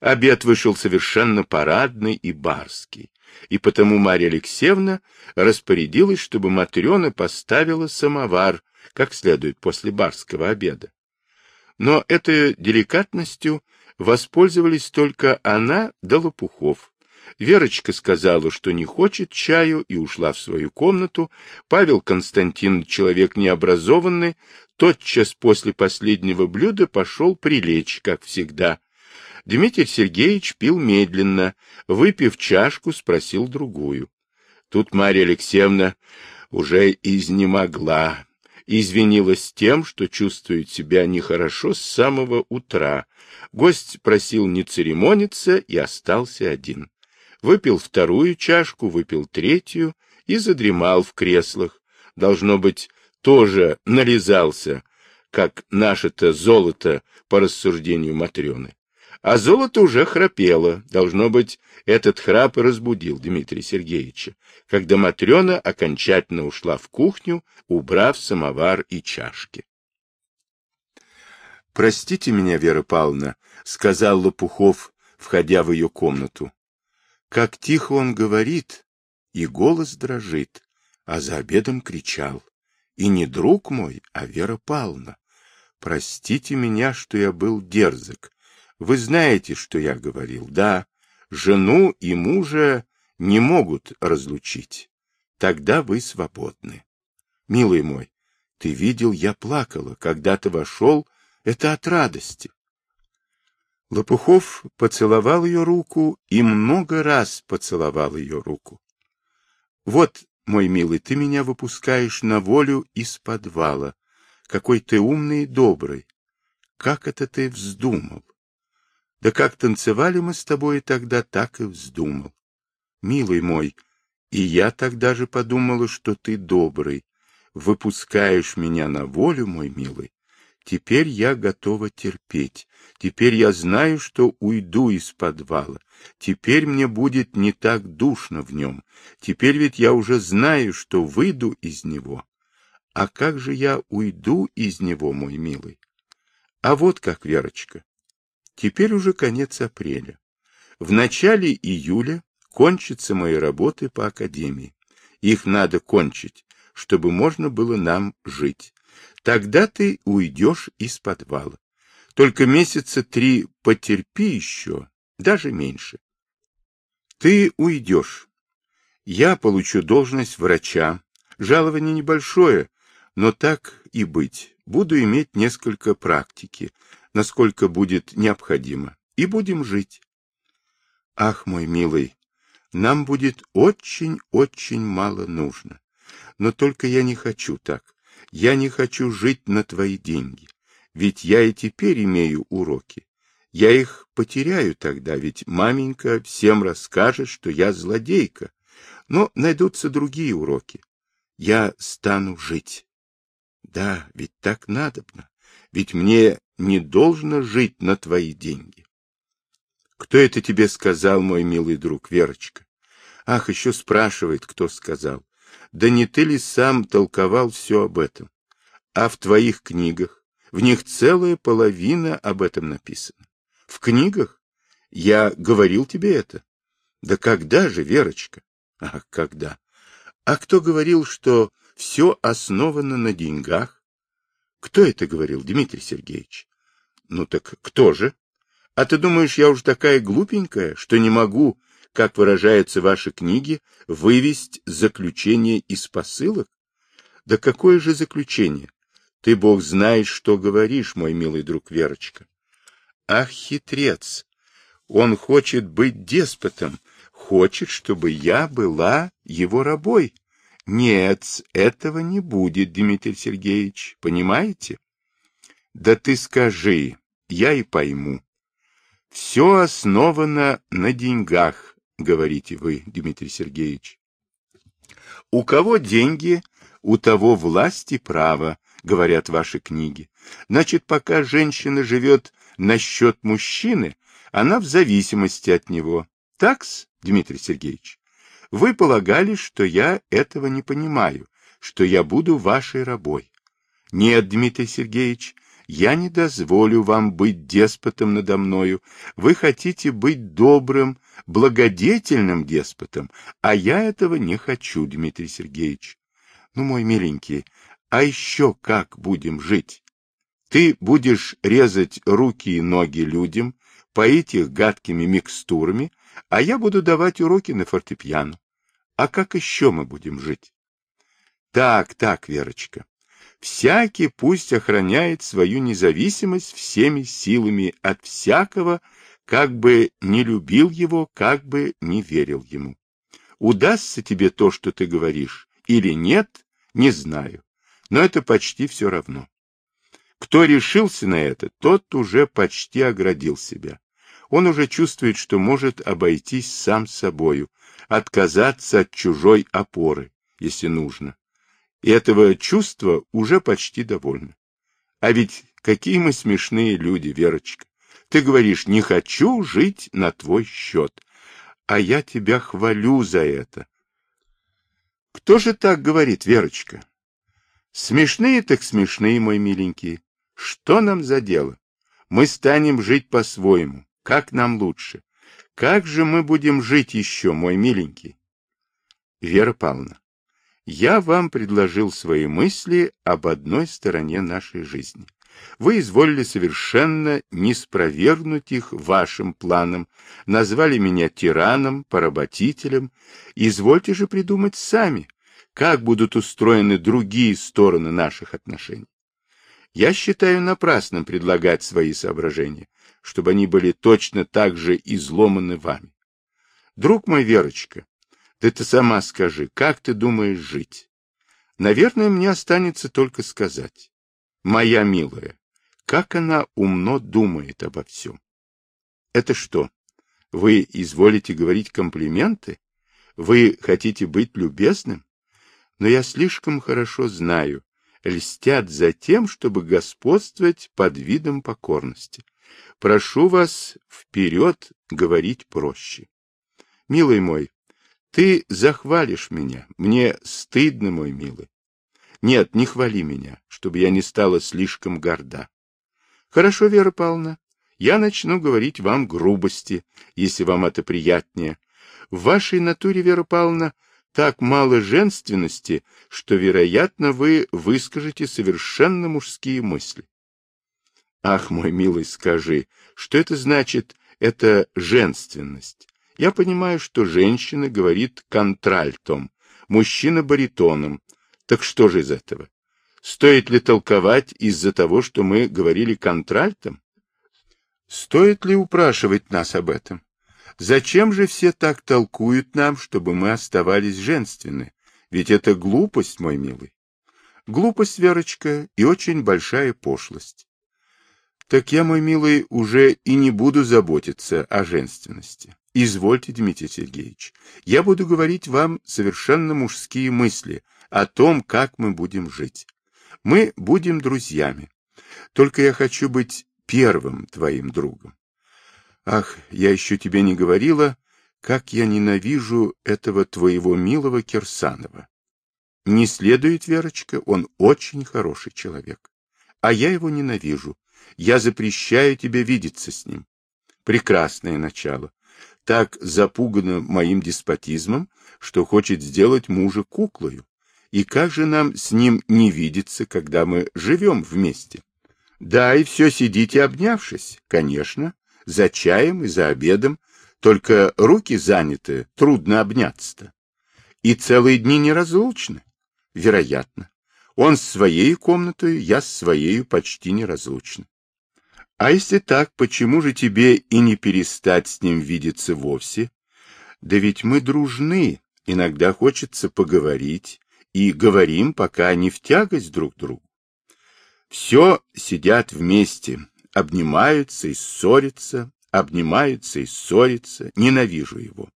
Обед вышел совершенно парадный и барский, и потому Марья Алексеевна распорядилась, чтобы Матрена поставила самовар, как следует после барского обеда. Но этой деликатностью воспользовались только она да Лопухов. Верочка сказала, что не хочет чаю, и ушла в свою комнату. Павел Константин, человек необразованный, тотчас после последнего блюда пошел прилечь, как всегда. Дмитрий Сергеевич пил медленно, выпив чашку, спросил другую. Тут Марья Алексеевна уже изнемогла, извинилась тем, что чувствует себя нехорошо с самого утра. Гость просил не церемониться и остался один. Выпил вторую чашку, выпил третью и задремал в креслах. Должно быть, тоже нализался, как наше-то золото, по рассуждению Матрены. А золото уже храпело. Должно быть, этот храп и разбудил Дмитрия Сергеевича, когда Матрена окончательно ушла в кухню, убрав самовар и чашки. «Простите меня, Вера Павловна», — сказал Лопухов, входя в ее комнату. Как тихо он говорит, и голос дрожит, а за обедом кричал. И не друг мой, а Вера Павловна. Простите меня, что я был дерзок. Вы знаете, что я говорил, да? Жену и мужа не могут разлучить. Тогда вы свободны. Милый мой, ты видел, я плакала, когда ты вошел, это от радости. Лопухов поцеловал ее руку и много раз поцеловал ее руку. Вот, мой милый, ты меня выпускаешь на волю из подвала. Какой ты умный и добрый. Как это ты вздумал? Да как танцевали мы с тобой тогда, так и вздумал. Милый мой, и я тогда же подумала, что ты добрый. Выпускаешь меня на волю, мой милый. Теперь я готова терпеть. Теперь я знаю, что уйду из подвала. Теперь мне будет не так душно в нем. Теперь ведь я уже знаю, что выйду из него. А как же я уйду из него, мой милый? А вот как, Верочка, Теперь уже конец апреля. В начале июля кончатся мои работы по академии. Их надо кончить, чтобы можно было нам жить. Тогда ты уйдешь из подвала. Только месяца три потерпи еще, даже меньше. Ты уйдешь. Я получу должность врача. Жалование небольшое, но так и быть. Буду иметь несколько практики, насколько будет необходимо, и будем жить. Ах, мой милый, нам будет очень-очень мало нужно. Но только я не хочу так. Я не хочу жить на твои деньги. Ведь я и теперь имею уроки. Я их потеряю тогда, ведь маменька всем расскажет, что я злодейка. Но найдутся другие уроки. Я стану жить. Да, ведь так надобно. Ведь мне не должно жить на твои деньги. Кто это тебе сказал, мой милый друг, Верочка? Ах, еще спрашивает, кто сказал. Да не ты ли сам толковал все об этом? А в твоих книгах? В них целая половина об этом написана. В книгах? Я говорил тебе это? Да когда же, Верочка? Ах, когда? А кто говорил, что все основано на деньгах? Кто это говорил, Дмитрий Сергеевич? Ну так кто же? А ты думаешь, я уж такая глупенькая, что не могу, как выражаются ваши книги, вывести заключение из посылок? Да какое же заключение? Ты, Бог, знаешь, что говоришь, мой милый друг Верочка. Ах, хитрец! Он хочет быть деспотом, хочет, чтобы я была его рабой. Нет, этого не будет, Дмитрий Сергеевич, понимаете? Да ты скажи, я и пойму. Все основано на деньгах, говорите вы, Дмитрий Сергеевич. У кого деньги, у того власть и право, говорят ваши книги. Значит, пока женщина живет на счет мужчины, она в зависимости от него. Такс, Дмитрий Сергеевич? Вы полагали, что я этого не понимаю, что я буду вашей рабой. Нет, Дмитрий Сергеевич, Я не дозволю вам быть деспотом надо мною. Вы хотите быть добрым, благодетельным деспотом, а я этого не хочу, Дмитрий Сергеевич. Ну, мой миленький, а еще как будем жить? Ты будешь резать руки и ноги людям, поить их гадкими микстурами, а я буду давать уроки на фортепиано. А как еще мы будем жить? Так, так, Верочка. Всякий пусть охраняет свою независимость всеми силами от всякого, как бы не любил его, как бы не верил ему. Удастся тебе то, что ты говоришь, или нет, не знаю, но это почти все равно. Кто решился на это, тот уже почти оградил себя. Он уже чувствует, что может обойтись сам собою, отказаться от чужой опоры, если нужно. И этого чувства уже почти довольно. А ведь какие мы смешные люди, Верочка. Ты говоришь, не хочу жить на твой счет. А я тебя хвалю за это. Кто же так говорит, Верочка? Смешные так смешные, мой миленький. Что нам за дело? Мы станем жить по-своему. Как нам лучше? Как же мы будем жить еще, мой миленький? Вера Павловна, я вам предложил свои мысли об одной стороне нашей жизни. Вы изволили совершенно не спровергнуть их вашим планом, назвали меня тираном, поработителем. Извольте же придумать сами, как будут устроены другие стороны наших отношений. Я считаю напрасным предлагать свои соображения, чтобы они были точно так же изломаны вами. Друг мой, Верочка, да ты сама скажи, как ты думаешь жить? Наверное, мне останется только сказать. Моя милая, как она умно думает обо всем. Это что, вы изволите говорить комплименты? Вы хотите быть любезным? Но я слишком хорошо знаю, льстят за тем, чтобы господствовать под видом покорности. Прошу вас вперед говорить проще. Милый мой, ты захвалишь меня, мне стыдно, мой милый. Нет, не хвали меня, чтобы я не стала слишком горда. Хорошо, Вера Павловна, я начну говорить вам грубости, если вам это приятнее. В вашей натуре, Вера Павловна, так мало женственности, что, вероятно, вы выскажете совершенно мужские мысли. Ах, мой милый, скажи, что это значит, это женственность? Я понимаю, что женщина говорит контральтом, мужчина баритоном. Так что же из этого? Стоит ли толковать из-за того, что мы говорили контральтом? Стоит ли упрашивать нас об этом? Зачем же все так толкуют нам, чтобы мы оставались женственны? Ведь это глупость, мой милый. Глупость, Верочка, и очень большая пошлость. Так я, мой милый, уже и не буду заботиться о женственности. Извольте, Дмитрий Сергеевич, я буду говорить вам совершенно мужские мысли о том, как мы будем жить. Мы будем друзьями. Только я хочу быть первым твоим другом. Ах, я еще тебе не говорила, как я ненавижу этого твоего милого Кирсанова. Не следует, Верочка, он очень хороший человек. А я его ненавижу. Я запрещаю тебе видеться с ним. Прекрасное начало. Так запугано моим деспотизмом, что хочет сделать мужа куклою. И как же нам с ним не видеться, когда мы живем вместе? Да, и все сидите обнявшись, конечно за чаем и за обедом, только руки заняты, трудно обняться-то. И целые дни неразлучны? Вероятно. Он с своей комнатой, я с своей почти неразлучны. А если так, почему же тебе и не перестать с ним видеться вовсе? Да ведь мы дружны, иногда хочется поговорить, и говорим, пока не в тягость друг другу. Все сидят вместе, обнимаются и ссорятся, обнимаются и ссорятся. Ненавижу его.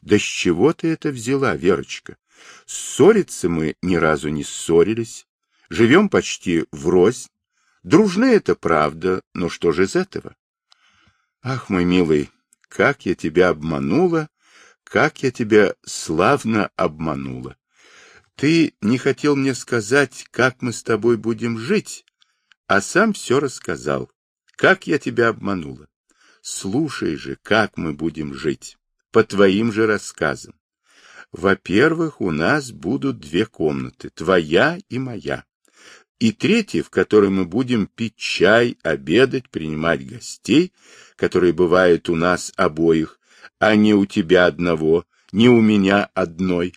Да с чего ты это взяла, Верочка? Ссориться мы ни разу не ссорились, живем почти врозь. Дружны это правда, но что же из этого? Ах, мой милый, как я тебя обманула, как я тебя славно обманула. Ты не хотел мне сказать, как мы с тобой будем жить, а сам все рассказал. Как я тебя обманула. Слушай же, как мы будем жить. По твоим же рассказам. Во-первых, у нас будут две комнаты, твоя и моя. И третья, в которой мы будем пить чай, обедать, принимать гостей, которые бывают у нас обоих, а не у тебя одного, не у меня одной.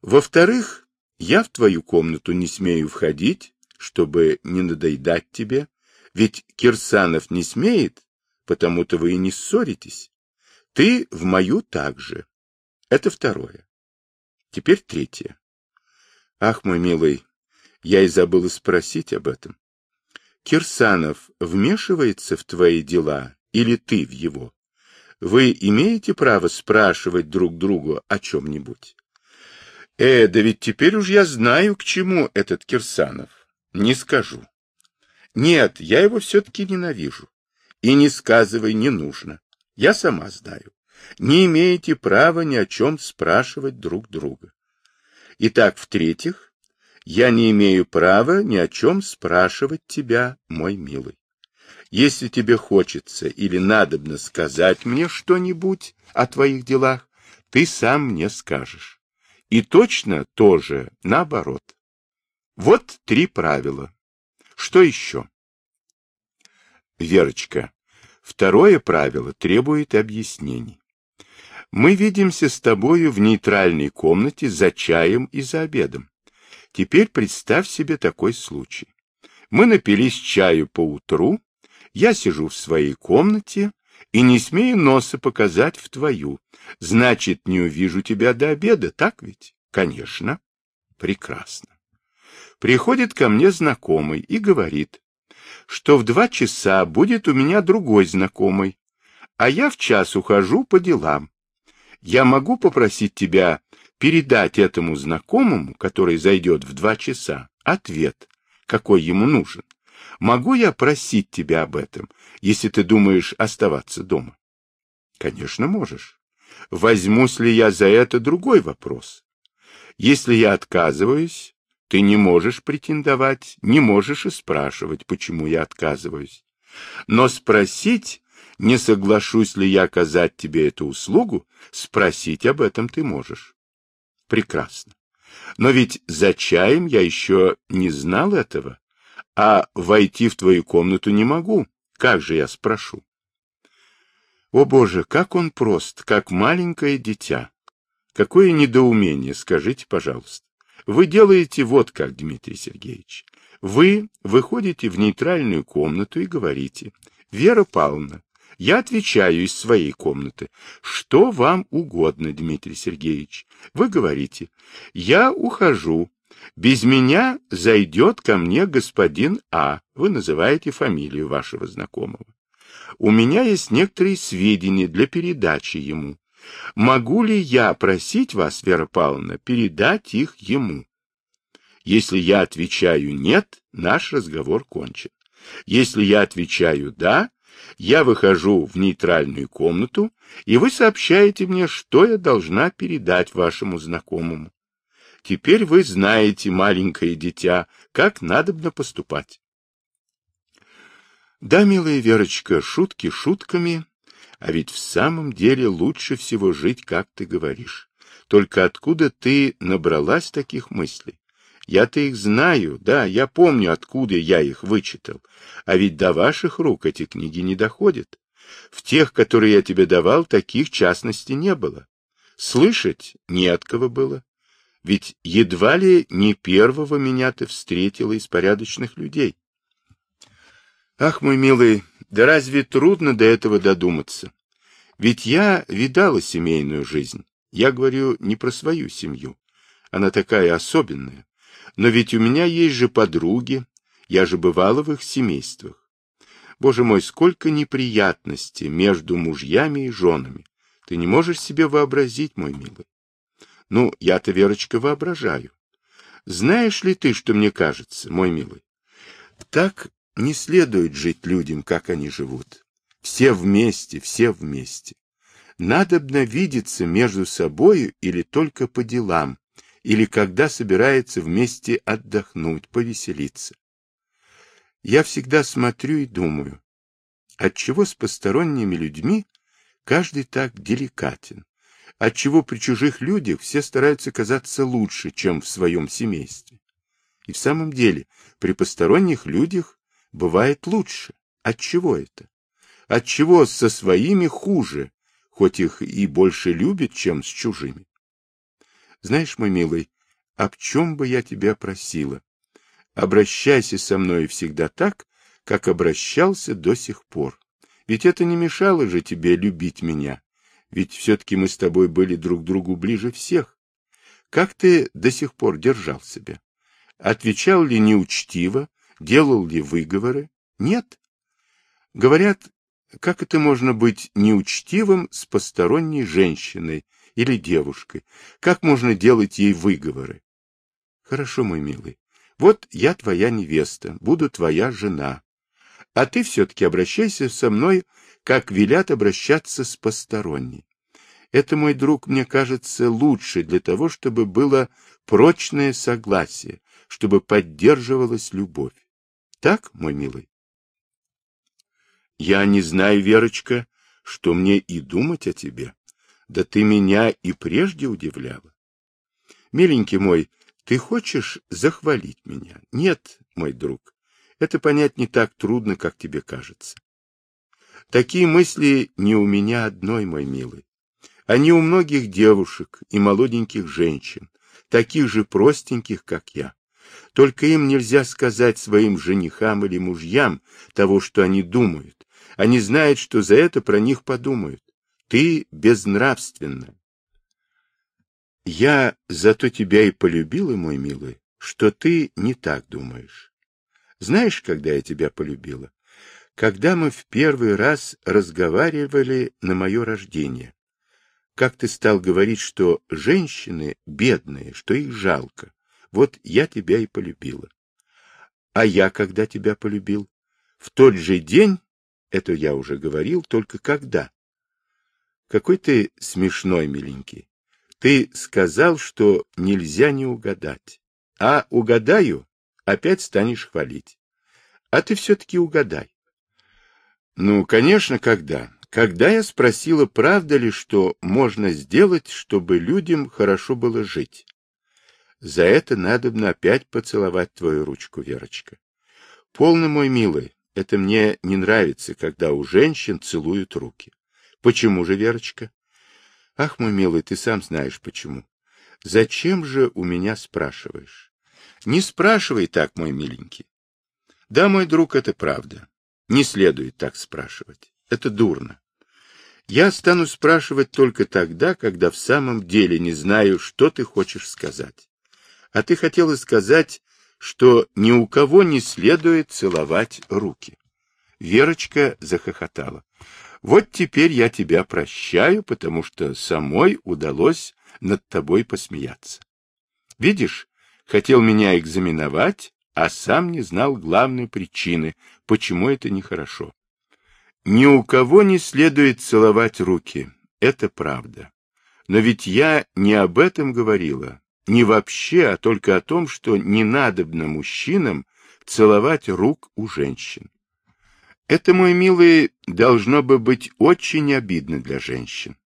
Во-вторых, я в твою комнату не смею входить, чтобы не надоедать тебе, ведь Кирсанов не смеет, потому-то вы и не ссоритесь. Ты в мою также. Это второе. Теперь третье. Ах, мой милый, я и забыла спросить об этом. Кирсанов вмешивается в твои дела или ты в его? Вы имеете право спрашивать друг другу о чем-нибудь? Э, да ведь теперь уж я знаю, к чему этот Кирсанов. Не скажу. Нет, я его все-таки ненавижу. И не сказывай, не нужно. Я сама знаю. Не имеете права ни о чем спрашивать друг друга. Итак, в-третьих, я не имею права ни о чем спрашивать тебя, мой милый. Если тебе хочется или надобно сказать мне что-нибудь о твоих делах, ты сам мне скажешь. И точно тоже наоборот. Вот три правила. Что еще? Верочка, второе правило требует объяснений. Мы видимся с тобою в нейтральной комнате за чаем и за обедом. Теперь представь себе такой случай. Мы напились чаю по утру, я сижу в своей комнате и не смею носа показать в твою. Значит, не увижу тебя до обеда, так ведь? Конечно. Прекрасно. Приходит ко мне знакомый и говорит, что в два часа будет у меня другой знакомый, а я в час ухожу по делам. Я могу попросить тебя передать этому знакомому, который зайдет в два часа, ответ, какой ему нужен. Могу я просить тебя об этом, если ты думаешь оставаться дома? Конечно, можешь. Возьмусь ли я за это другой вопрос? Если я отказываюсь, ты не можешь претендовать, не можешь и спрашивать, почему я отказываюсь. Но спросить, не соглашусь ли я оказать тебе эту услугу, спросить об этом ты можешь. Прекрасно. Но ведь за чаем я еще не знал этого, а войти в твою комнату не могу. Как же я спрошу? О, Боже, как он прост, как маленькое дитя. Какое недоумение, скажите, пожалуйста. Вы делаете вот как, Дмитрий Сергеевич. Вы выходите в нейтральную комнату и говорите, Вера Павловна, я отвечаю из своей комнаты. Что вам угодно, Дмитрий Сергеевич? Вы говорите, я ухожу. Без меня зайдет ко мне господин А. Вы называете фамилию вашего знакомого. У меня есть некоторые сведения для передачи ему. Могу ли я просить вас, Вера Павловна, передать их ему? Если я отвечаю «нет», наш разговор кончен. Если я отвечаю «да», я выхожу в нейтральную комнату, и вы сообщаете мне, что я должна передать вашему знакомому. Теперь вы знаете, маленькое дитя, как надобно поступать. Да, милая Верочка, шутки шутками, а ведь в самом деле лучше всего жить, как ты говоришь. Только откуда ты набралась таких мыслей? Я-то их знаю, да, я помню, откуда я их вычитал. А ведь до ваших рук эти книги не доходят. В тех, которые я тебе давал, таких частностей не было. Слышать не от кого было. Ведь едва ли не первого меня ты встретила из порядочных людей. Ах, мой милый, да разве трудно до этого додуматься? Ведь я видала семейную жизнь. Я говорю не про свою семью. Она такая особенная. Но ведь у меня есть же подруги, я же бывала в их семействах. Боже мой, сколько неприятностей между мужьями и женами. Ты не можешь себе вообразить, мой милый. Ну, я-то, Верочка, воображаю. Знаешь ли ты, что мне кажется, мой милый? Так не следует жить людям, как они живут. Все вместе, все вместе. Надобно видеться между собою или только по делам, или когда собирается вместе отдохнуть, повеселиться. Я всегда смотрю и думаю, отчего с посторонними людьми каждый так деликатен, отчего при чужих людях все стараются казаться лучше, чем в своем семействе. И в самом деле, при посторонних людях бывает лучше. Отчего это? Отчего со своими хуже, хоть их и больше любят, чем с чужими? Знаешь, мой милый, об чем бы я тебя просила? Обращайся со мной всегда так, как обращался до сих пор. Ведь это не мешало же тебе любить меня. Ведь все-таки мы с тобой были друг другу ближе всех. Как ты до сих пор держал себя? Отвечал ли неучтиво? Делал ли выговоры? Нет. Говорят, как это можно быть неучтивым с посторонней женщиной или девушкой? Как можно делать ей выговоры? Хорошо, мой милый. Вот я твоя невеста, буду твоя жена. А ты все-таки обращайся со мной, как велят обращаться с посторонней. Это, мой друг, мне кажется, лучше для того, чтобы было прочное согласие, чтобы поддерживалась любовь. Так, мой милый? Я не знаю, Верочка, что мне и думать о тебе. Да ты меня и прежде удивляла. Миленький мой, ты хочешь захвалить меня? Нет, мой друг. Это понять не так трудно, как тебе кажется. Такие мысли не у меня одной, мой милый. Они у многих девушек и молоденьких женщин, таких же простеньких, как я. Только им нельзя сказать своим женихам или мужьям того, что они думают. Они знают, что за это про них подумают. Ты безнравственна, я зато тебя и полюбила, мой милый, что ты не так думаешь. Знаешь, когда я тебя полюбила? Когда мы в первый раз разговаривали на мое рождение. Как ты стал говорить, что женщины бедные, что их жалко. Вот я тебя и полюбила. А я когда тебя полюбил? В тот же день, это я уже говорил, только когда? Какой ты смешной, миленький. Ты сказал, что нельзя не угадать. А угадаю, опять станешь хвалить. А ты все-таки угадай. Ну, конечно, когда. Когда я спросила, правда ли, что можно сделать, чтобы людям хорошо было жить. За это надо бы опять поцеловать твою ручку, Верочка. Полно, мой милый, это мне не нравится, когда у женщин целуют руки. Почему же, Верочка? Ах, мой милый, ты сам знаешь почему. Зачем же у меня спрашиваешь? Не спрашивай так, мой миленький. Да, мой друг, это правда. Не следует так спрашивать. Это дурно. Я стану спрашивать только тогда, когда в самом деле не знаю, что ты хочешь сказать. А ты хотела сказать, что ни у кого не следует целовать руки. Верочка захохотала. Вот теперь я тебя прощаю, потому что самой удалось над тобой посмеяться. Видишь, хотел меня экзаменовать, а сам не знал главной причины, почему это нехорошо. Ни у кого не следует целовать руки, это правда. Но ведь я не об этом говорила, не вообще, а только о том, что не надобно мужчинам целовать рук у женщин. Это, мой милый, должно бы быть очень обидно для женщин.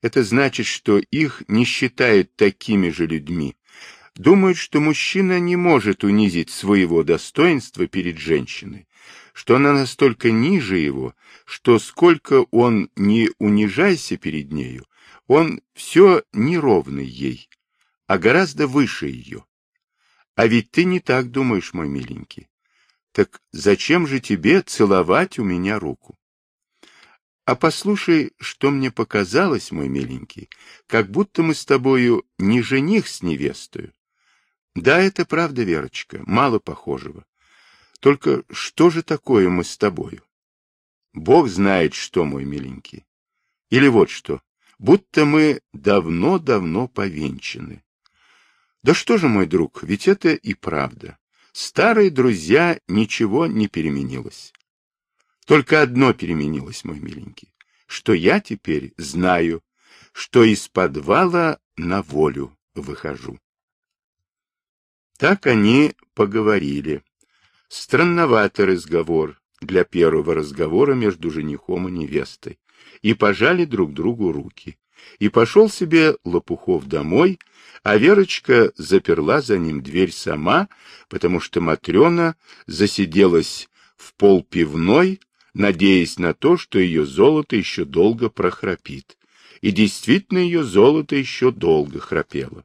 Это значит, что их не считают такими же людьми. Думают, что мужчина не может унизить своего достоинства перед женщиной, что она настолько ниже его, что сколько он не унижайся перед нею, он все неровный ей, а гораздо выше ее. А ведь ты не так думаешь, мой миленький. Так зачем же тебе целовать у меня руку? А послушай, что мне показалось, мой миленький, как будто мы с тобою не жених с невестою. Да, это правда, Верочка, мало похожего. Только что же такое мы с тобою? Бог знает, что, мой миленький. Или вот что, будто мы давно-давно повенчаны. Да что же, мой друг, ведь это и правда. Старые друзья, ничего не переменилось. Только одно переменилось, мой миленький, что я теперь знаю, что из подвала на волю выхожу. Так они поговорили. Странноватый разговор для первого разговора между женихом и невестой. И пожали друг другу руки. И пошел себе Лопухов домой, а Верочка заперла за ним дверь сама, потому что Матрена засиделась в пол пивной, надеясь на то, что ее золото еще долго прохрапит. И действительно ее золото еще долго храпело.